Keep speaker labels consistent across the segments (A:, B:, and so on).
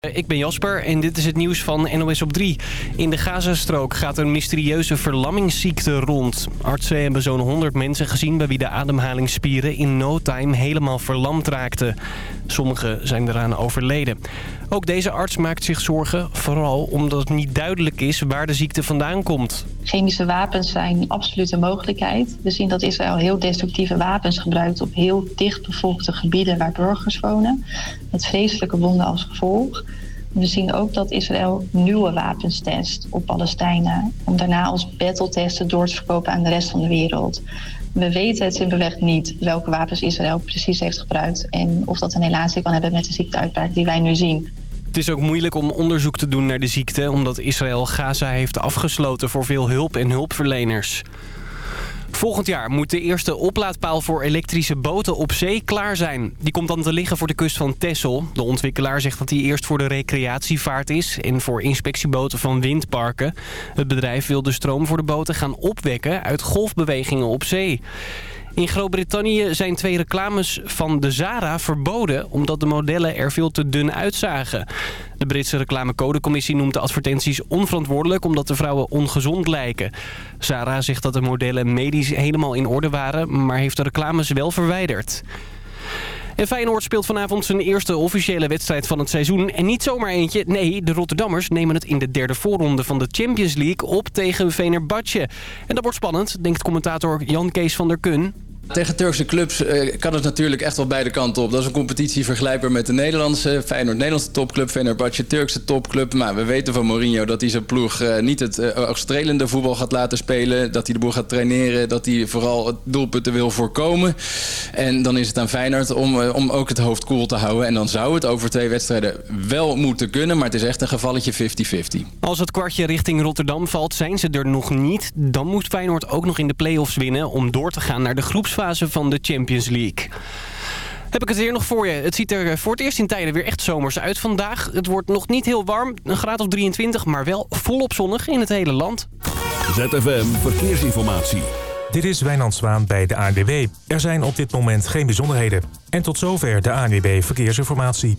A: Ik ben Jasper en dit is het nieuws van NOS op 3. In de Gazastrook gaat een mysterieuze verlammingsziekte rond. Artsen hebben zo'n 100 mensen gezien bij wie de ademhalingsspieren in no time helemaal verlamd raakten. Sommigen zijn eraan overleden. Ook deze arts maakt zich zorgen, vooral omdat het niet duidelijk is waar de ziekte vandaan komt.
B: Chemische wapens zijn absoluut een mogelijkheid. We zien dat Israël heel destructieve wapens gebruikt op heel dichtbevolkte gebieden waar burgers wonen. Met vreselijke wonden als gevolg. We zien ook dat Israël nieuwe wapens test op Palestijnen. Om daarna als battletesten door te verkopen aan de rest van de wereld. We weten het simpelweg niet welke wapens Israël precies heeft gebruikt. En of dat een relatie kan hebben met de ziekteuitbraak die wij nu zien.
A: Het is ook moeilijk om onderzoek te doen naar de ziekte... omdat Israël Gaza heeft afgesloten voor veel hulp en hulpverleners. Volgend jaar moet de eerste oplaadpaal voor elektrische boten op zee klaar zijn. Die komt dan te liggen voor de kust van Texel. De ontwikkelaar zegt dat die eerst voor de recreatievaart is... en voor inspectieboten van windparken. Het bedrijf wil de stroom voor de boten gaan opwekken uit golfbewegingen op zee. In Groot-Brittannië zijn twee reclames van de Zara verboden... omdat de modellen er veel te dun uitzagen. De Britse reclamecodecommissie noemt de advertenties onverantwoordelijk... omdat de vrouwen ongezond lijken. Zara zegt dat de modellen medisch helemaal in orde waren... maar heeft de reclames wel verwijderd. En Feyenoord speelt vanavond zijn eerste officiële wedstrijd van het seizoen. En niet zomaar eentje. Nee, de Rotterdammers nemen het in de derde voorronde van de Champions League op tegen Venerbahce. En dat wordt spannend, denkt commentator Jan Kees van der Kun.
C: Tegen Turkse clubs uh, kan het natuurlijk echt wel beide kanten op. Dat is een competitie vergelijkbaar met de Nederlandse. Feyenoord Nederlandse topclub, Fenerbahce Turkse topclub. Maar we weten van Mourinho dat hij zijn ploeg uh, niet het uh, voetbal gaat laten spelen. Dat hij de boel gaat traineren. Dat hij vooral doelpunten wil voorkomen. En dan is het aan Feyenoord om, om ook het hoofd koel te houden. En dan zou het over twee wedstrijden wel moeten kunnen. Maar het is echt een gevalletje 50-50.
A: Als het kwartje richting Rotterdam valt, zijn ze er nog niet. Dan moet Feyenoord ook nog in de play-offs winnen om door te gaan naar de groepsfase van de Champions League. Heb ik het weer nog voor je. Het ziet er voor het eerst in tijden weer echt zomers uit vandaag. Het wordt nog niet heel warm, een graad of 23, maar wel volop zonnig in het hele land.
D: ZFM Verkeersinformatie.
E: Dit is Wijnand Zwaan bij de ANWB. Er zijn op dit moment geen bijzonderheden. En tot zover de ANWB Verkeersinformatie.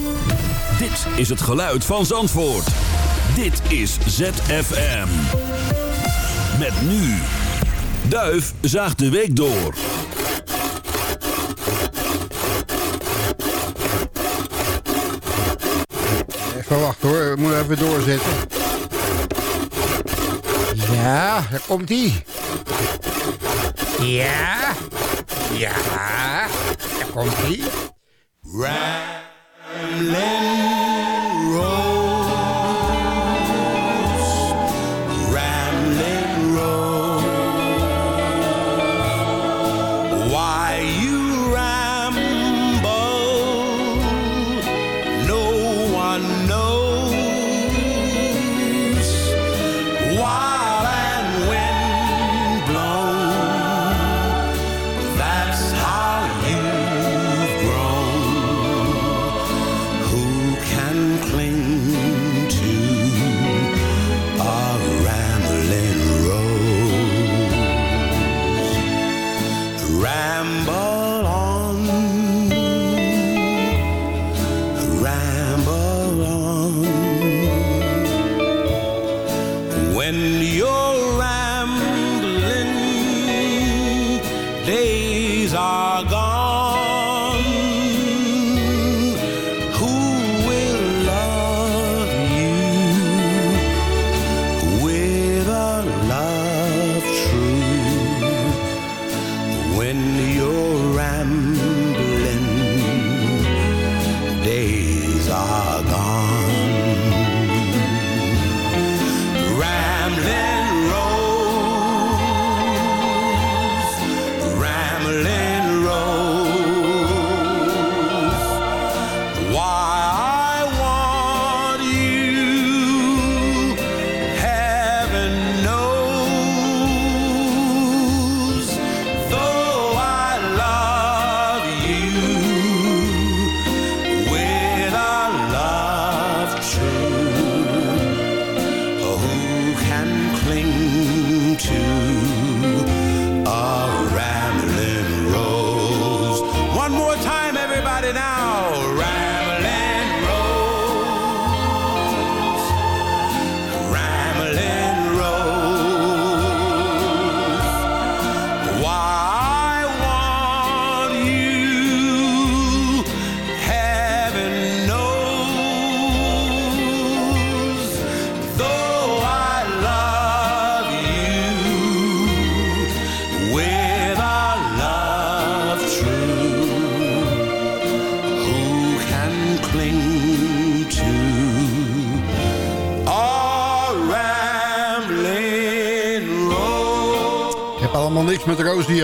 D: Dit is het geluid van Zandvoort. Dit is ZFM. Met nu. Duif zaagt de week door.
F: Even wachten hoor, we moeten even doorzetten. Ja, daar komt hij. Ja. Ja. Daar komt hij.
G: Len.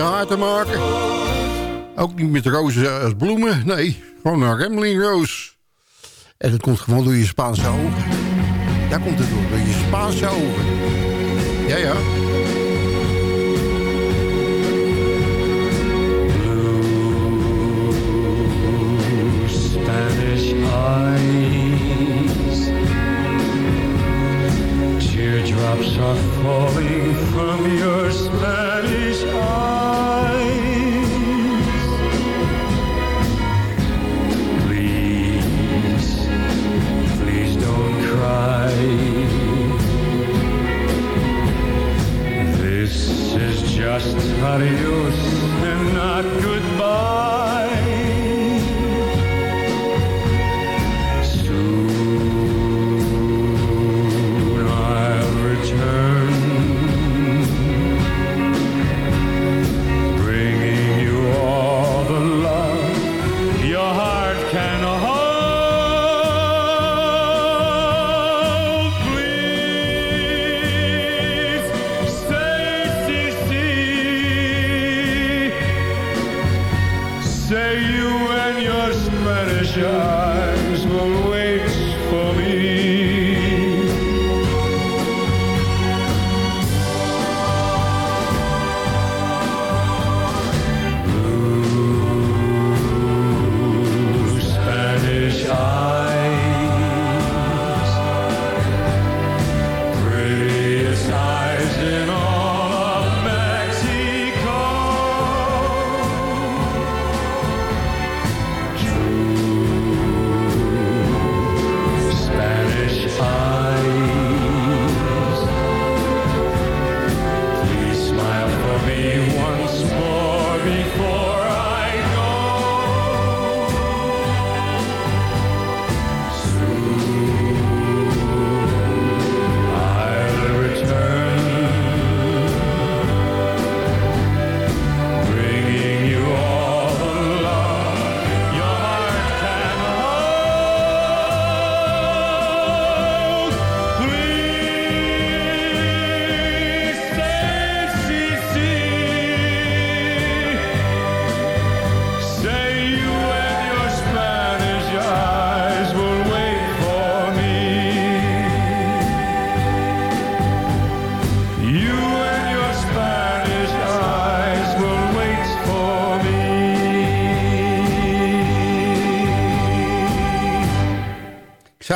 G: haar te maken. Ook niet met rozen als bloemen, nee. Gewoon een rambling roos. En dat komt gewoon door je Spaanse ogen. Daar komt het door, door je Spaanse ogen. Ja, ja.
H: Blue Spanish eyes Teardrops are falling from your Spanish eyes just adios and not goodbye. eyes will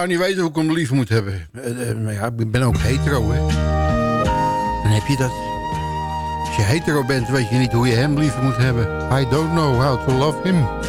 G: zou niet weten hoe ik hem lief moet hebben. Eh, eh, maar ja, ik ben ook hetero, hè. Dan heb je dat. Als je hetero bent, weet je niet hoe je hem lief moet hebben. I don't know how to love him.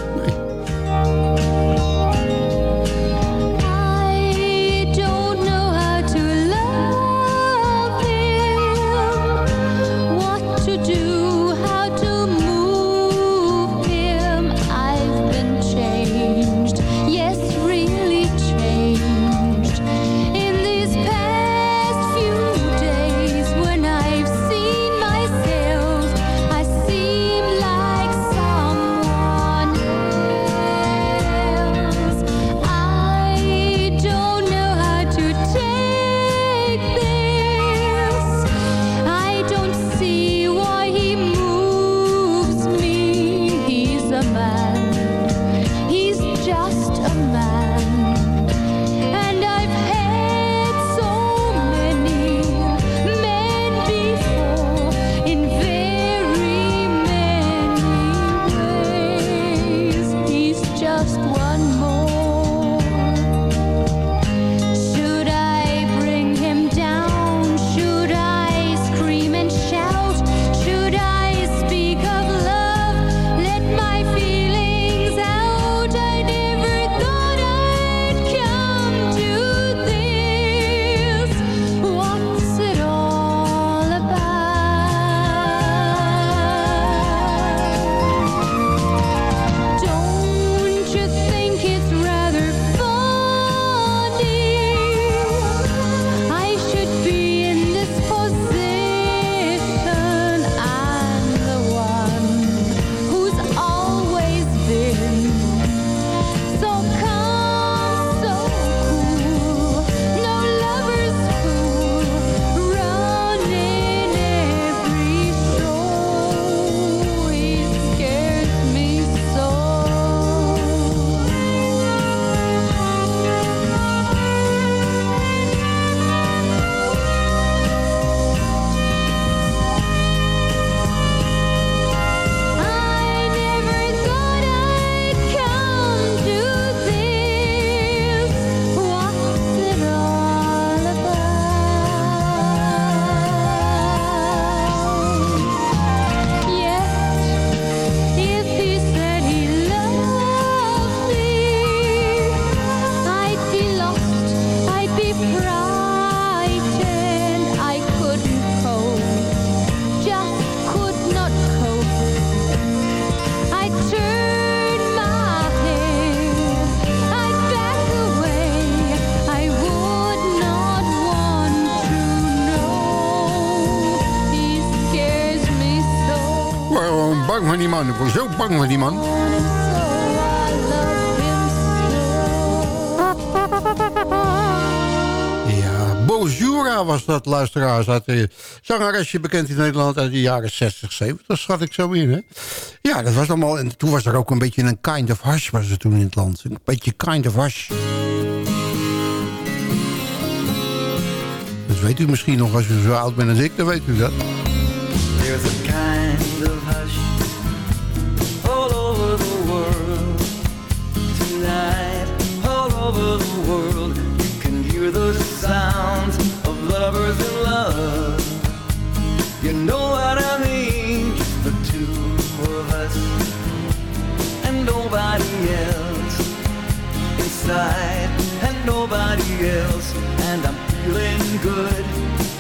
I: Man.
F: Ik word zo bang van die man. Ja, Bojura was dat, luisteraars. Zangeresje bekend in Nederland uit de jaren 60, 70. schat ik zo in, hè? Ja, dat was allemaal... En toen was er ook een beetje een kind of hush was er toen in het land. Een beetje kind of hush. Dat weet u misschien nog als u zo oud bent als ik, dan weet u dat.
J: There's a kind of hush over the world, you can hear the sounds of lovers in love. You know what I mean? Just the two of us and nobody else inside, and nobody else. And I'm feeling good,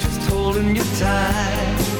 J: just holding you tight.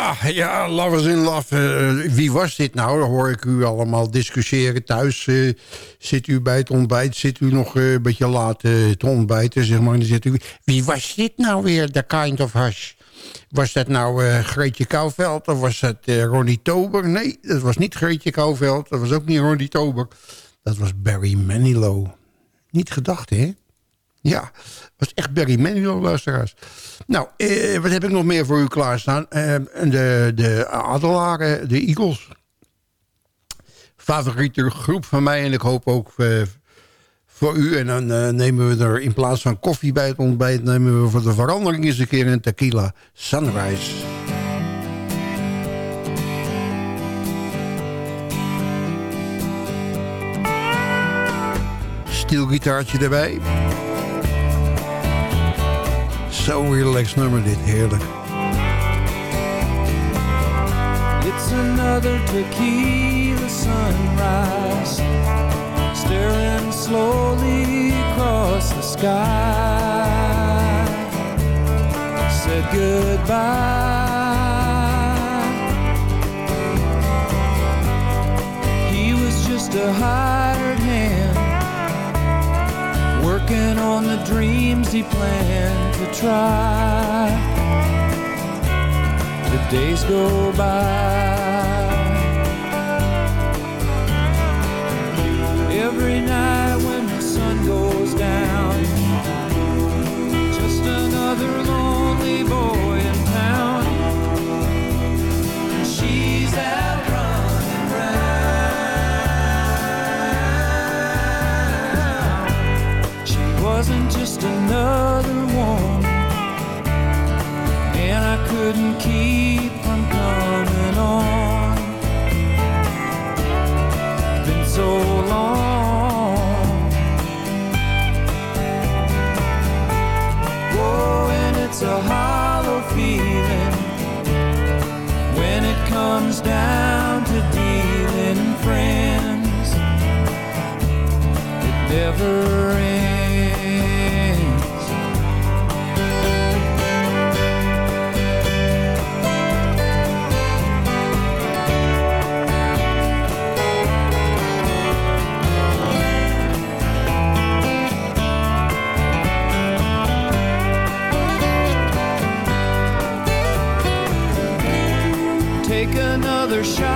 F: Ja, ja, Lovers in Love. eh, wie was dit nou? Hoor ik u allemaal discussiëren thuis. eh, zit u bij het ontbijt? Zit u nog eh, een beetje laat eh, te ontbijten? Zeg maar. U, wie was dit nou weer, The Kind of Hush? Was dat nou eh, Greetje Kouwveld of was dat eh, Ronnie Tober? Nee, dat was niet Greetje Kouwveld. Dat was ook niet Ronnie Tober. Dat was Barry Manilow. Niet gedacht, hè? Ja, was echt Barry Manilow, luisteraars. Nou, eh, wat heb ik nog meer voor u klaarstaan? Eh, de, de Adelaren, de Eagles. Favoriete groep van mij en ik hoop ook eh, voor u. En dan eh, nemen we er in plaats van koffie bij het ontbijt... nemen we voor de verandering eens een keer een tequila sunrise. Stielgitaartje erbij. Zo'n relaxed nummer dit, heerlijk.
K: It's another tequila sunrise, staring slowly across the sky. Said goodbye. He was just a hand, working on the dreams he planned to try the days go by. Every night wasn't just another
L: one. And I couldn't keep from coming on. Been so long. Oh, and it's a hollow feeling when it comes down to dealing friends. It never ends. other.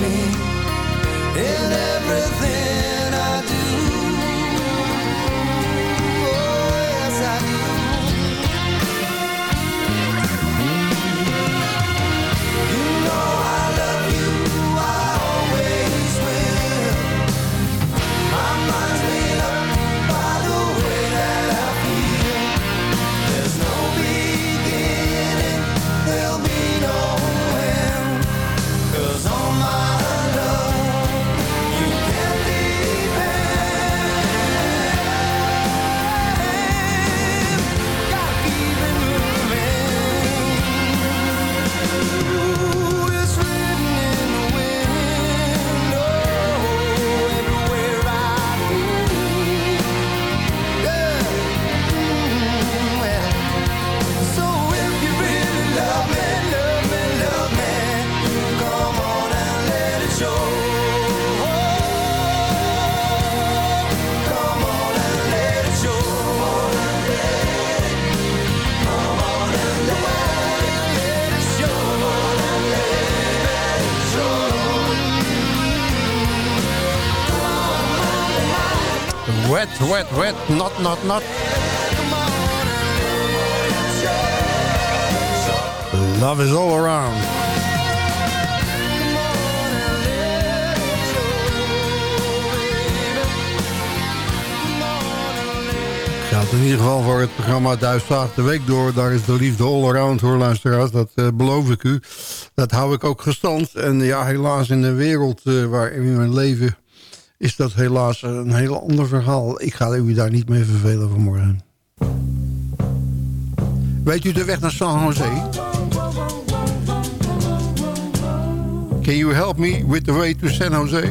L: me in everything.
F: Wet, wet, wet, not, not, not. Love is all around. gaat in ieder geval voor het programma Duitsdag de Week door. Daar is de liefde all around hoor luisteraars, dat eh, beloof ik u. Dat hou ik ook gestand. En ja, helaas in de wereld uh, waarin we leven is dat helaas een heel ander verhaal. Ik ga u daar niet mee vervelen vanmorgen. Weet u de weg naar San Jose? Can you help me with the way to San Jose?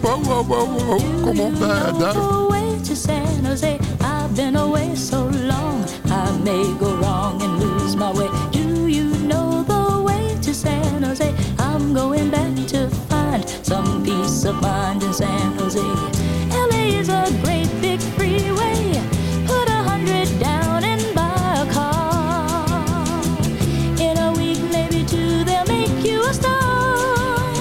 F: Whoa, whoa, whoa, whoa. Kom op, daar, daar.
M: to San Jose. I've been away so long, I may go wrong and lose my way. Do you know the way to San Jose? I'm going back to of in San Jose. LA is a great big freeway. Put a hundred down and buy a car. In a week, maybe two, they'll make you a star.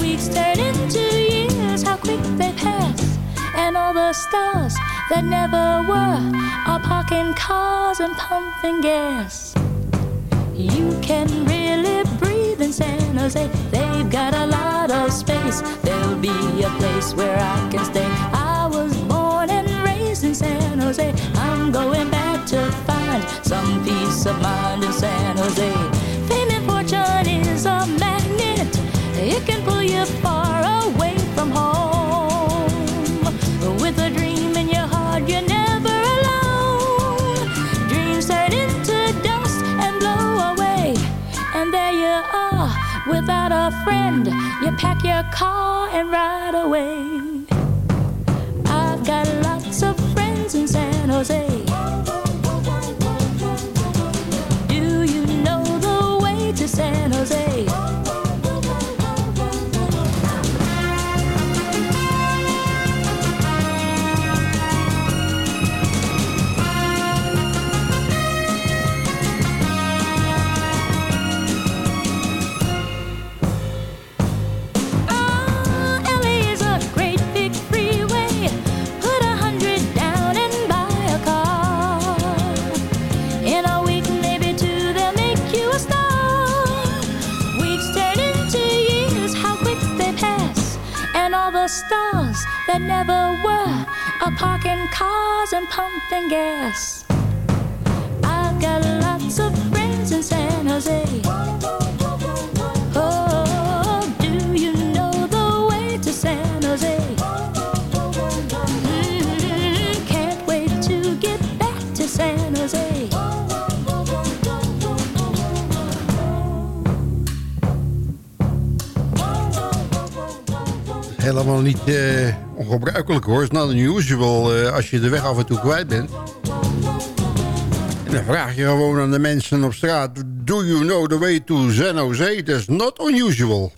M: Weeks turn into years, how quick they pass. And all the stars that never were are parking cars and pumping gas. You can really breathe in San Jose. They've got a lot of space. There'll be a place where I can stay. I was born and raised in San Jose. I'm going back to find some peace of mind in San Jose. Fame and fortune is a magnet. It can pull you far away without a friend. You pack your car and ride away. I've got lots of friends in San Jose. Never were are parking cars and pumping gas. I've got lots of friends in San Jose. Oh, do you know the way to San Jose? Mm, can't wait to get back to San Jose.
F: Helemaal niet eh, ongebruikelijk hoor. It's not unusual eh, als je de weg af en toe kwijt bent. En dan vraag je gewoon aan de mensen op straat... Do you know the way to San? That's not unusual.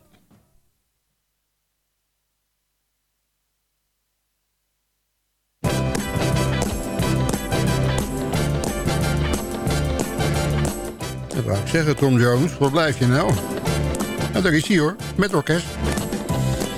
F: Dat wou ik zeggen, Tom Jones. Waar blijf je nou? Nou, daar is hij hoor, met orkest.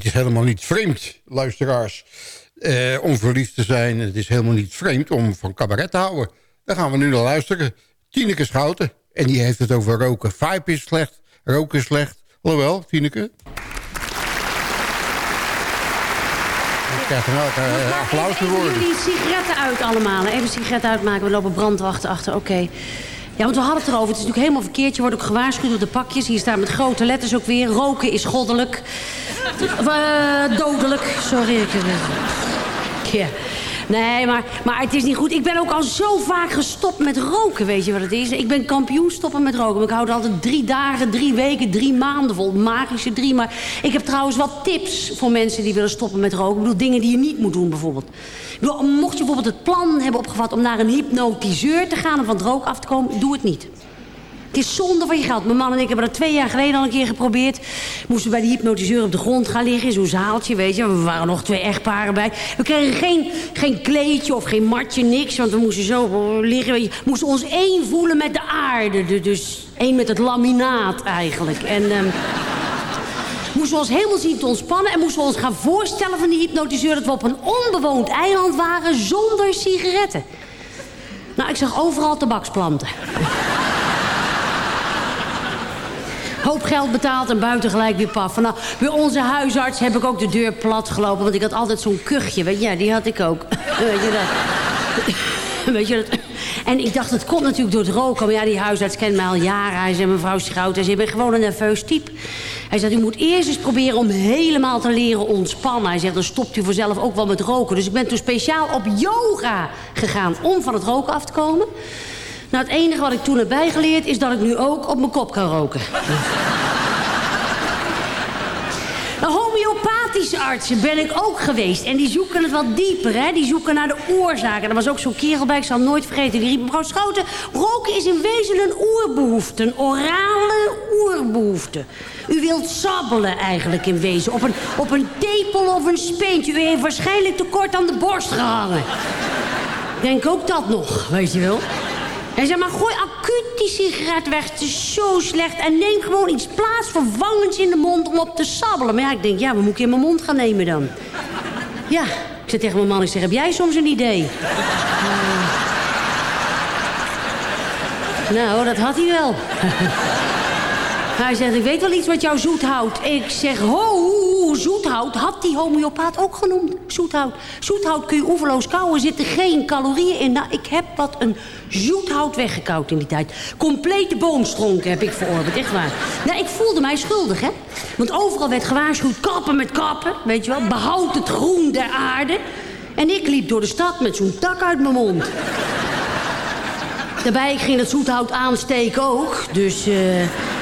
F: Het is helemaal niet vreemd, luisteraars, eh, om verliefd te zijn. Het is helemaal niet vreemd om van cabaret te houden. Daar gaan we nu naar luisteren. Tineke Schouten. En die heeft het over roken. Vibe is slecht, roken is slecht. Alhoewel, Tineke. Ik krijg een uh, applaus te worden.
N: Jullie sigaretten uit allemaal. Even sigaretten uitmaken. We lopen brandwachten achter. Oké. Ja, want we hadden het erover. Het is natuurlijk helemaal verkeerd. Je wordt ook gewaarschuwd op de pakjes. Hier staat met grote letters ook weer. Roken is goddelijk. Eh, dodelijk. Sorry. Ja. Nee, maar, maar het is niet goed. Ik ben ook al zo vaak gestopt met roken, weet je wat het is? Ik ben kampioen stoppen met roken. Maar ik houd er altijd drie dagen, drie weken, drie maanden vol. Magische drie. Maar ik heb trouwens wat tips voor mensen die willen stoppen met roken. Ik bedoel, dingen die je niet moet doen bijvoorbeeld. Mocht je bijvoorbeeld het plan hebben opgevat om naar een hypnotiseur te gaan... om van het roken af te komen, doe het niet. Het is zonde van je geld. Mijn man en ik hebben dat twee jaar geleden al een keer geprobeerd. Moesten bij de hypnotiseur op de grond gaan liggen in zo'n zaaltje, weet je. We waren nog twee echtparen bij. We kregen geen, geen kleedje of geen matje, niks. Want we moesten zo liggen. We moesten ons één voelen met de aarde. De- Dus één met het laminaat eigenlijk. En... ehm, moesten we ons helemaal zien te ontspannen... en moesten we ons gaan voorstellen van die hypnotiseur... dat we op een onbewoond eiland waren zonder sigaretten. Nou, ik zag overal tabaksplanten. Hoop geld betaald en buiten gelijk weer paf. Nou, bij onze huisarts heb ik ook de deur plat gelopen... want ik had altijd zo'n kuchje, weet je, ja, die had ik ook. weet je dat? weet je dat? En ik dacht, het komt natuurlijk door het roken. Maar ja, die huisarts kent mij al jaren. Hij zei, mevrouw Schout, hij zei, ik ben gewoon een nerveus type. Hij zegt, u moet eerst eens proberen om helemaal te leren ontspannen. Hij zegt, dan stopt u vanzelf ook wel met roken. Dus ik ben toen speciaal op yoga gegaan om van het roken af te komen. Nou, het enige wat ik toen heb bijgeleerd is dat ik nu ook op mijn kop kan roken. Nou, homeopathische artsen ben ik ook geweest. En die zoeken het wat dieper, hè. Die zoeken naar de oorzaken. Er was ook zo'n kerel bij, ik zal hem nooit vergeten. Die riep, mevrouw Schouten, roken is in wezen een oerbehoefte. Een orale oerbehoefte. U wilt sabbelen eigenlijk in wezen. Op een, op een tepel of een speentje. U heeft waarschijnlijk te kort aan de borst gehangen. Denk ook dat nog, weet je wel. Hij zei, maar gooi acuut die sigaret weg. Het is zo slecht. En neem gewoon iets plaatsvervangends in de mond om op te sabbelen. Maar ja, ik denk, ja, wat moet ik in mijn mond gaan nemen dan? Ja, ik zei tegen mijn man, ik zeg, heb jij soms een idee? Nou, dat had hij wel. Hij zegt, ik weet wel iets wat jou zoet houdt. Ik zeg, ho, zoethout had die homeopaat ook genoemd. Zoethout. Zoethout kun je oeverloos kouwen, er zitten geen calorieën in. Nou, ik heb wat een zoethout weggekauwd in die tijd. Complete boomstronken heb ik verorberd, echt waar. Nou, ik voelde mij schuldig, hè. Want overal werd gewaarschuwd, kappen met kappen, weet je wel. Behoud het groen der aarde. En ik liep door de stad met zo'n tak uit mijn mond. Daarbij, ik ging het zoethout aansteken ook, dus... eh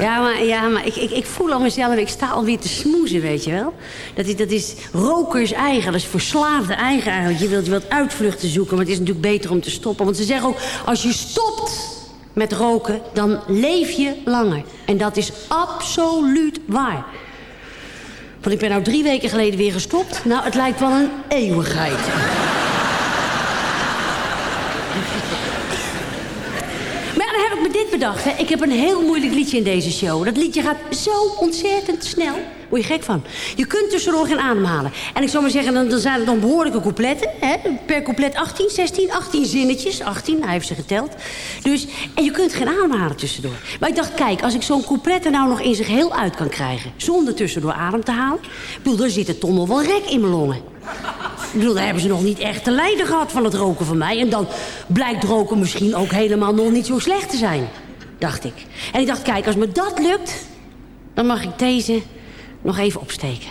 N: ja, maar, ja, maar ik, ik, ik voel aan mezelf, ik sta alweer te smoezen, weet je wel. Dat is, dat is rokers eigen, dat is verslaafde eigen eigenlijk. Je wilt, je wilt uitvluchten zoeken, maar het is natuurlijk beter om te stoppen. Want ze zeggen ook, als je stopt met roken, dan leef je langer. En dat is absoluut waar. Want ik ben nou drie weken geleden weer gestopt. Nou, het lijkt wel een eeuwigheid. Maar ja, dan heb ik me dit bedacht. Ik heb een heel moeilijk liedje in deze show. Dat liedje gaat zo ontzettend snel. Word je gek van. Je kunt tussendoor gaan ademhalen. En ik zou maar zeggen, dan, zijn het dan behoorlijke coupletten. Hè? Per couplet 18, 16, 18 zinnetjes. 18, hij heeft ze geteld. Dus, en je kunt geen ademhalen tussendoor. Maar ik dacht, kijk, als ik zo'n couplet er nou nog in zich heel uit kan krijgen... zonder tussendoor adem te halen... Bedoel, zit er toch nog wel rek in mijn longen. Ik bedoel, daar hebben ze nog niet echt te lijden gehad van het roken van mij. En dan blijkt roken misschien ook helemaal nog niet zo slecht te zijn. Dacht ik. En ik dacht, kijk, als me dat lukt... dan mag ik deze nog even opsteken.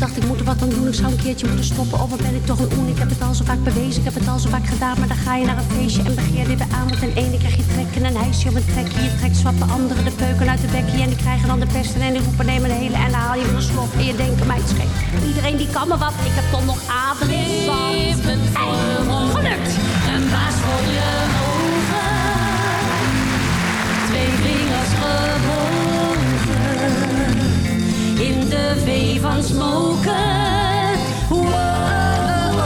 N: Heb ik moet er wat aan doen. Ik zou een keertje moeten stoppen. Of ben ik toch een oen? Ik heb het al zo vaak bewezen, ik heb het al zo vaak gedaan. Maar dan ga je naar een feestje en begeer dit aan. Want ten ene krijg je trekken en hijsje op een trekje. Je trekt zwappen anderen de peuken uit de bekje. En die krijgen dan de pesten en die roepen neem een hele. En dan haal je weer een slok en je denkt, meid scheet. Iedereen die kan me wat, ik heb toch nog adem in zand. Gelukt!
O: Een baas voor je de van smoken. Wow, oh,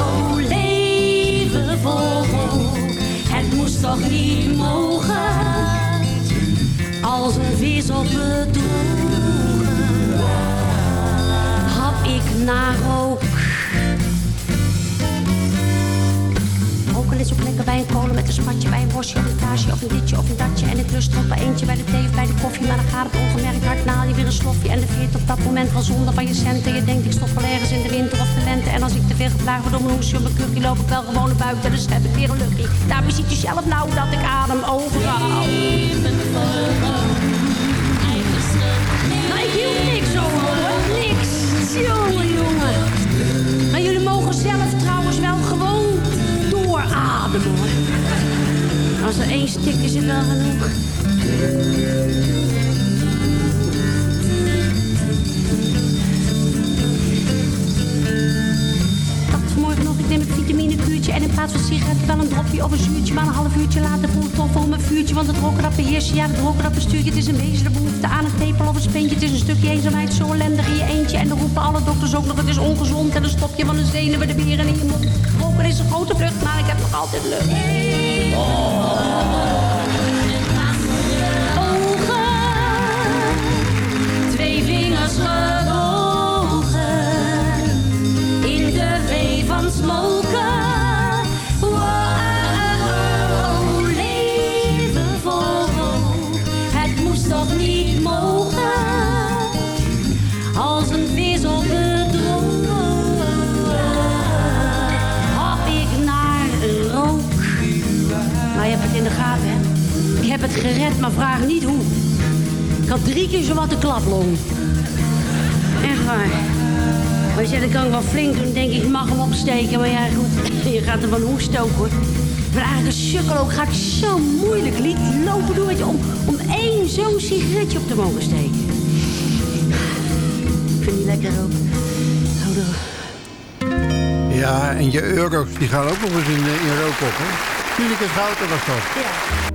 O: oh, leven vol hoop. Het moest
N: toch niet mogen, als een vis op het doel. had ik naar rook is ook lekker bij een kolen met een spatje, bij een bosje of een kaasje of een ditje of een datje. En ik lust bij eentje bij de thee of bij de koffie, maar dan gaat het ongemerkt hard na je weer een slofje. En de veert op dat moment wel zonder van je centen. Je denkt ik stop wel ergens in de winter of de lente. En als ik te veel geplaagd word door mijn hoesje of mijn kuchje, loop ik wel gewoon naar buiten. En dan heb ik weer een luchtje. Daarmee ziet je zelf nou dat ik adem overal. Maar ik hield niks over niks. Jongen, jongen. Als er één stikt is het wel genoeg. Neem een vitaminekuurtje en in plaats van sigaret wel een dropje of een zuurtje. Maar een half uurtje later voel ik wel mijn vuurtje. Want het roken dat beheerst, ja, het roken dat bestuur je. Het is een wezenlijke behoefte aan een tepel of een speentje. Het is een stukje eenzaamheid, zo ellendig in je eentje. En dan roepen alle dokters ook nog, het is ongezond. En dan stop je van een zenuwen de beren in je mond. Roken is een grote vlucht, maar ik heb nog altijd lucht. Ogen, gered, maar vraag niet hoe. Ik had drie keer zo wat de klaplong. Echt waar. Maar je dat kan ik wel flink doen, denk ik, ik mag hem opsteken. Maar ja, goed, je gaat er van hoesten ook, hoor. Maar eigenlijk een sukkel ook ga ik zo moeilijk lied lopen doen, je, om, om één zo'n sigaretje op te mogen steken. Ik vind die lekker ook. Hou door.
F: Ja, en je euro's die gaan ook nog eens in, eh, in rook op, hè? Tineke Schouten was dat.
J: They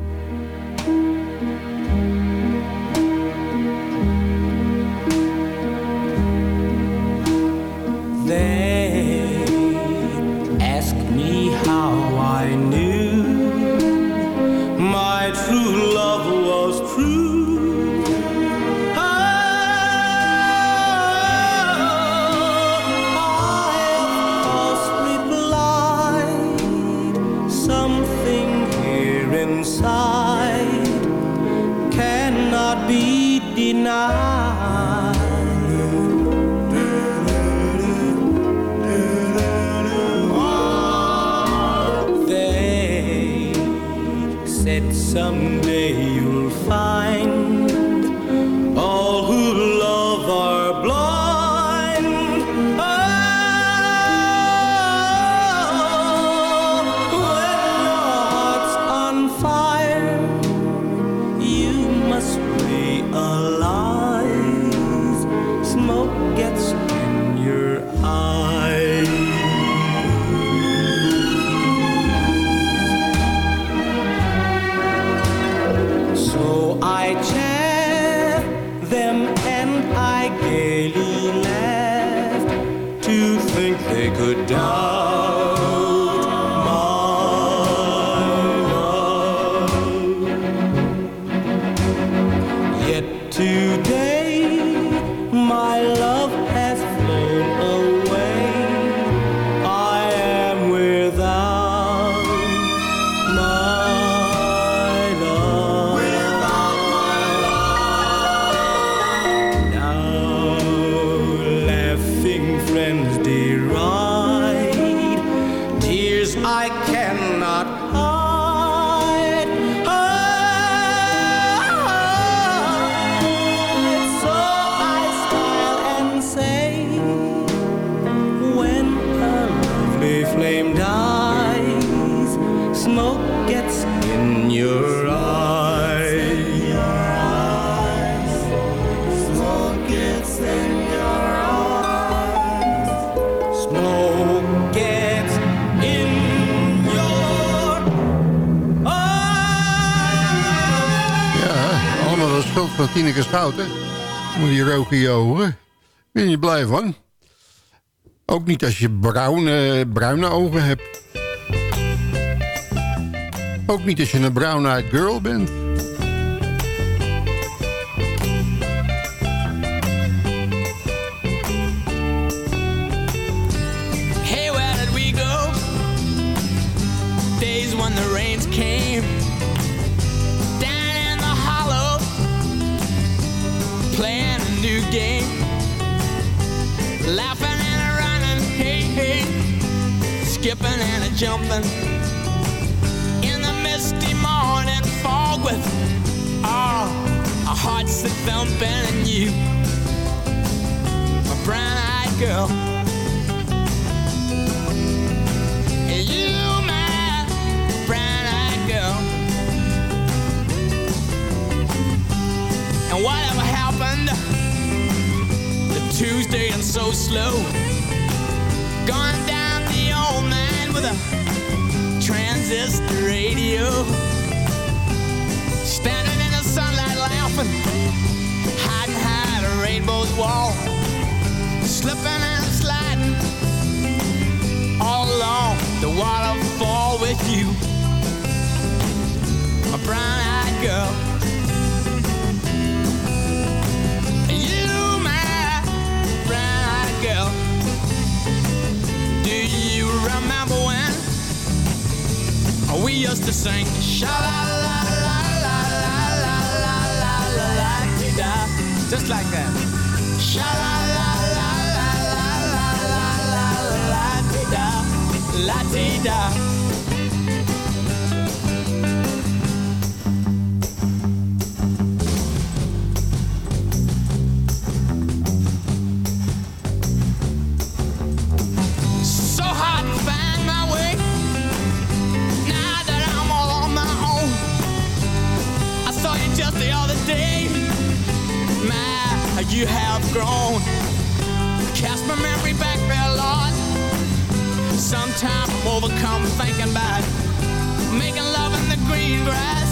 J: lovely flame dies, smoke gets in your eyes. Smoke gets in your eyes. Smoke gets in your
F: Ja, allemaal de schuld van Tineke Schouten. Moet je roken ogen. Ben je blij van? Ook niet als je bruine, bruine ogen hebt.
P: Ook niet als je een brown-eyed girl bent.
Q: Skipping and a jumping in the misty morning fog with ah, all our hearts that thumping and you, my brown-eyed girl. You, my brown-eyed girl. And whatever happened to Tuesday and so slow? Gone down a transistor radio. Standing in the sunlight laughing, hiding behind a rainbow's wall. Slipping and sliding all along the waterfall with you, my brown-eyed girl. Sha la la la la la la la la la dee da, just like that. Sha la la la la la la la la la dee da, la da. Thinking about making love in the green grass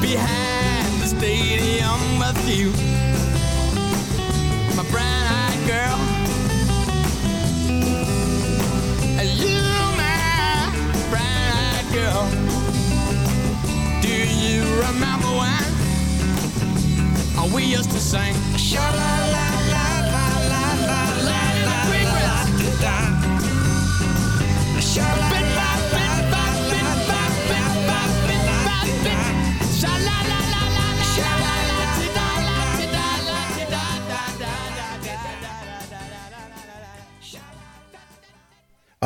Q: behind the stadium with you, my brown-eyed girl. You, my brown-eyed girl. Do you remember when we used to sing? Sha la la la la la la la la la la Sha la la la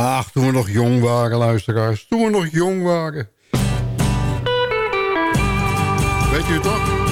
P: Ach, toen we nog jong waren, luisteraars. Toen we nog jong waren. Weet u toch?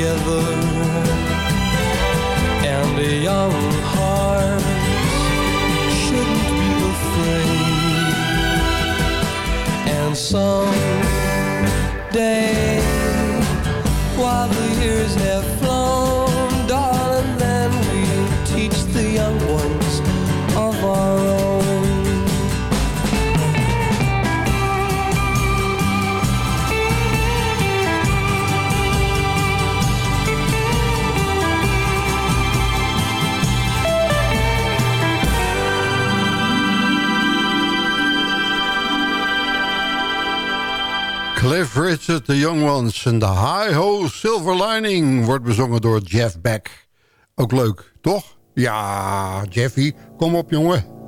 R: Together. And a young heart shouldn't be afraid. And someday,
P: while the years have
L: Cliff Richard, The Young Ones en The High Ho Silver Lining wordt bezongen door Jeff Beck. Ook leuk, toch? Ja, Jeffy, kom op jongen.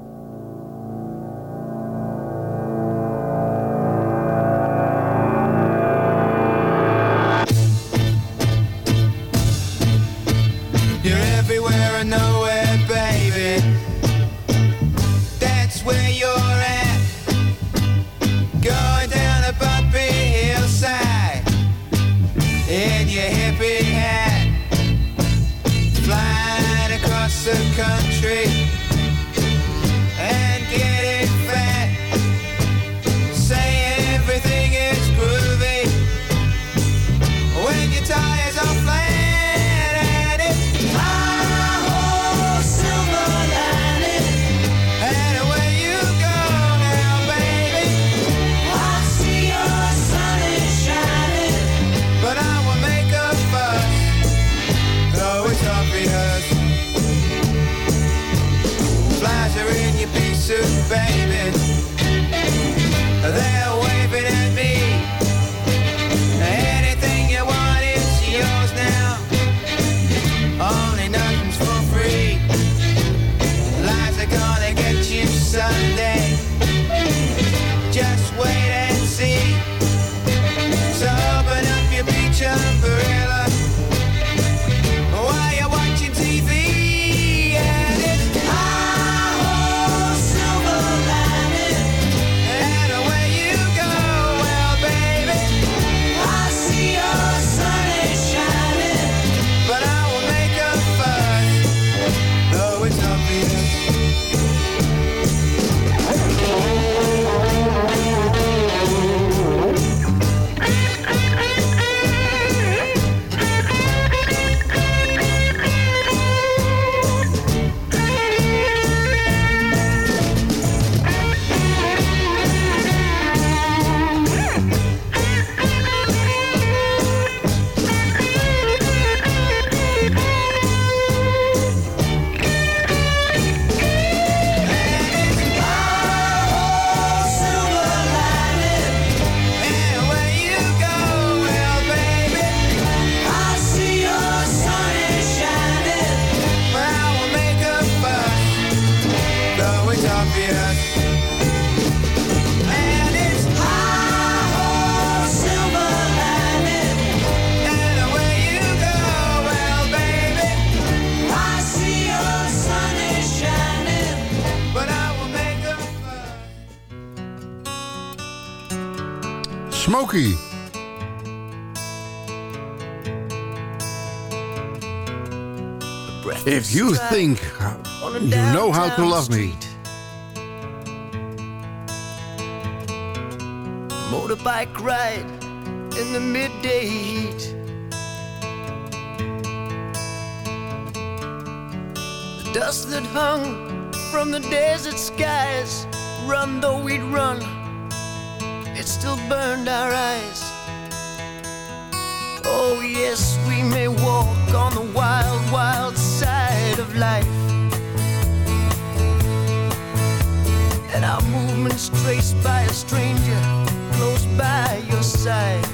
L: Smokey. If you think you know how to love me.
S: Motorbike ride in the midday heat. The dust that hung from the desert skies, run though we'd run, it still burned our eyes. Oh, yes, we may walk on the wild, wild side of life. And our movements traced by a stranger close by your side.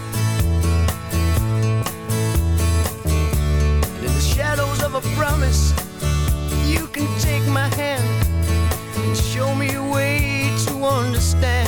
S: And in the shadows of a promise, you can take my hand and show me a way to understand.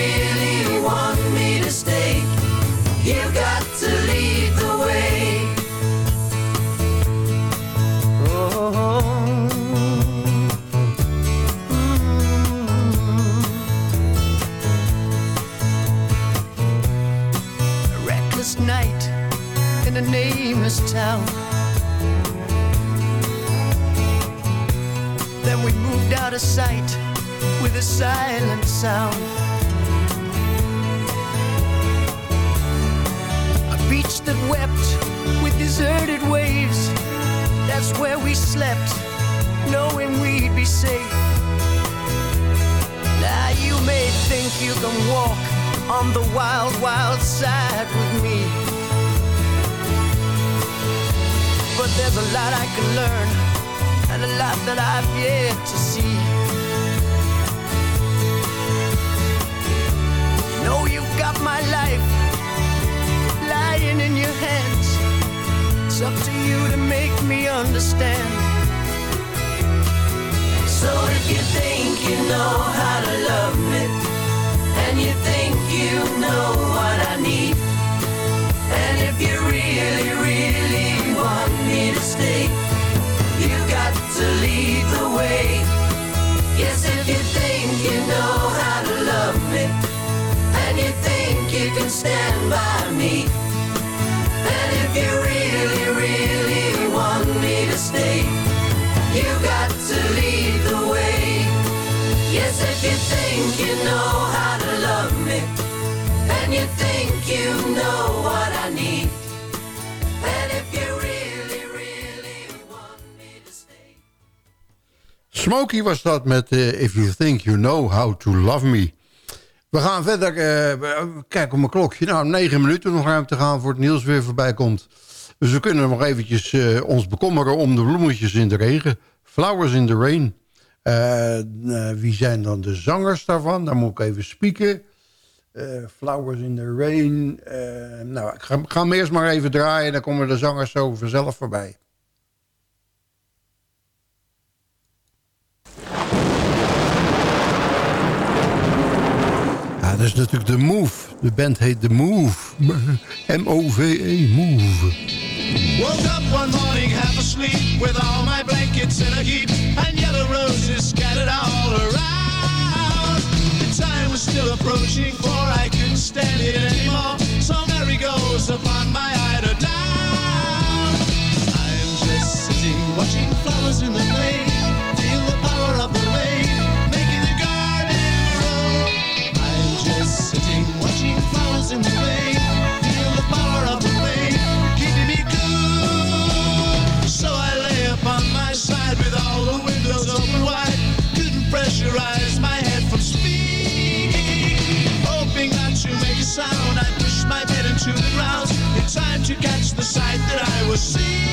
L: sound. A beach that wept with deserted waves. That's where we slept, knowing we'd be safe. Now you may think you can walk on the wild, wild side with me. But there's a lot I can learn, and a lot that I've yet to see. My life lying in your hands. It's up to you to make me understand.
T: So if you think you know how to love me, and you think you know what I need, and if you really, really want me to stay, you got to lead the way. Stand by me, and if you really, really want me to stay, you got to lead the way. Yes, if you think you know how to love me, and you think you know what I need.
F: Smokey was dat met eh, If You Think You Know How To Love Me. We gaan verder. eh, kijk op mijn klokje. Nou, negen minuten nog ruim te gaan voor het nieuws weer voorbij komt. Dus we kunnen nog eventjes eh, ons bekommeren om de bloemetjes in de regen. Flowers in the Rain. Eh, wie zijn dan de zangers daarvan? Daar moet ik even spieken. Flowers in the Rain. Nou, ik ga, ik ga hem eerst maar even draaien. Dan komen de zangers zo vanzelf voorbij. Dat is natuurlijk The Move. De band heet The Move. M-O-V-E, Move.
U: Woke up one morning half asleep with all my blankets in a heap and yellow roses scattered all around. The time was still approaching for I couldn't stand it anymore. So Mary goes upon my time to catch the sight that I was seeking.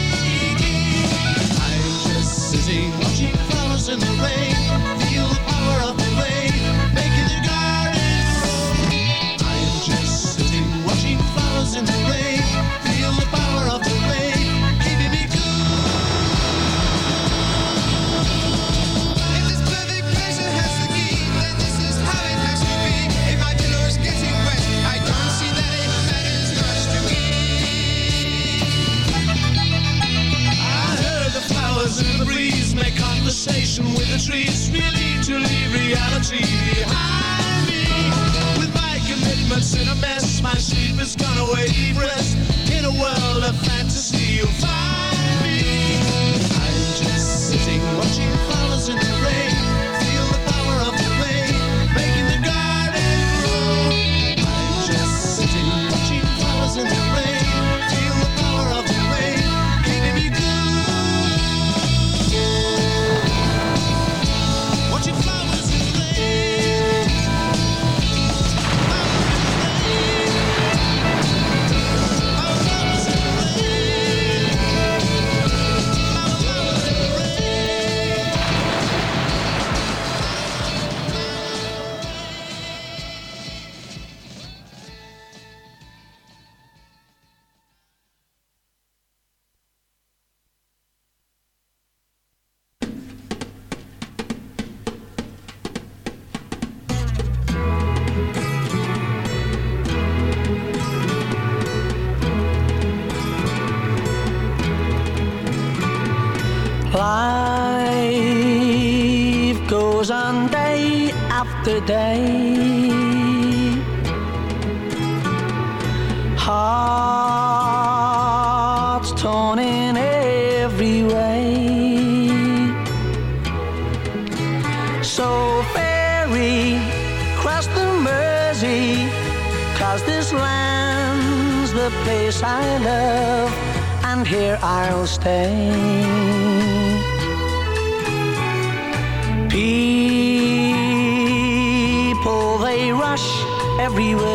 V: see.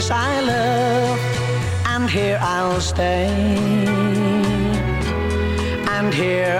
L: place I love, and here I'll stay. And here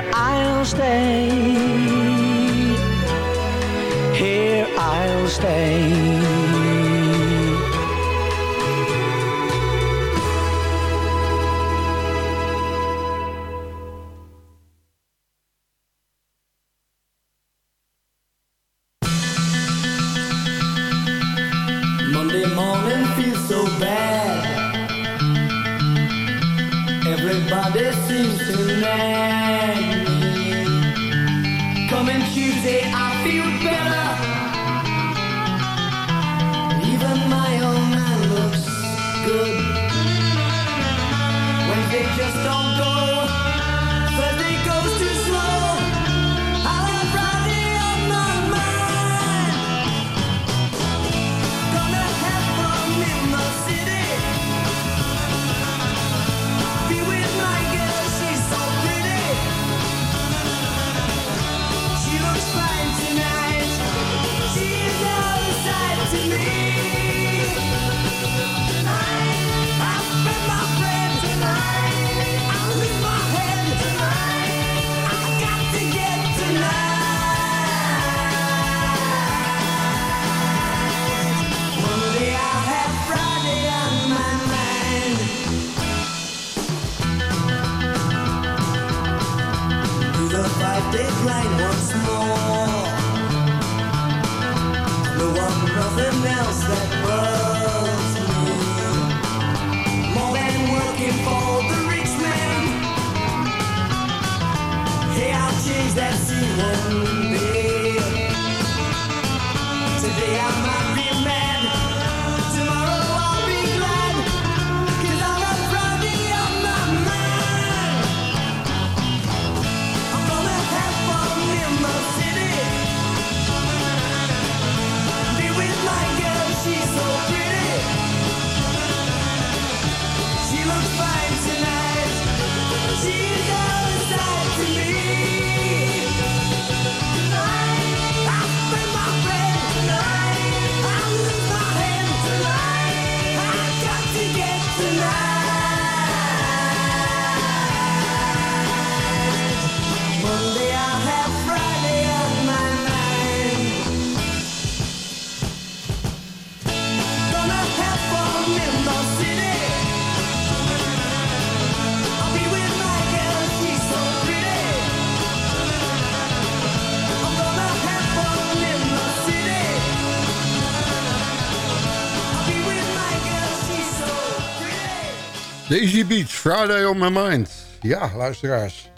F: Daisy Beach, Friday on my mind. Ja, luisteraars.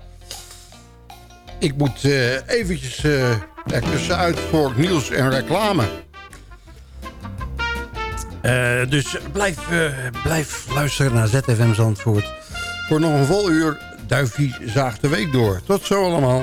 F: Ik moet uh, eventjes uh, er tussenuit voor nieuws en reclame. Eh, dus blijf, blijf luisteren naar ZFM Zandvoort. Voor nog een vol uur Duifie zaagt de week door. Tot zo allemaal.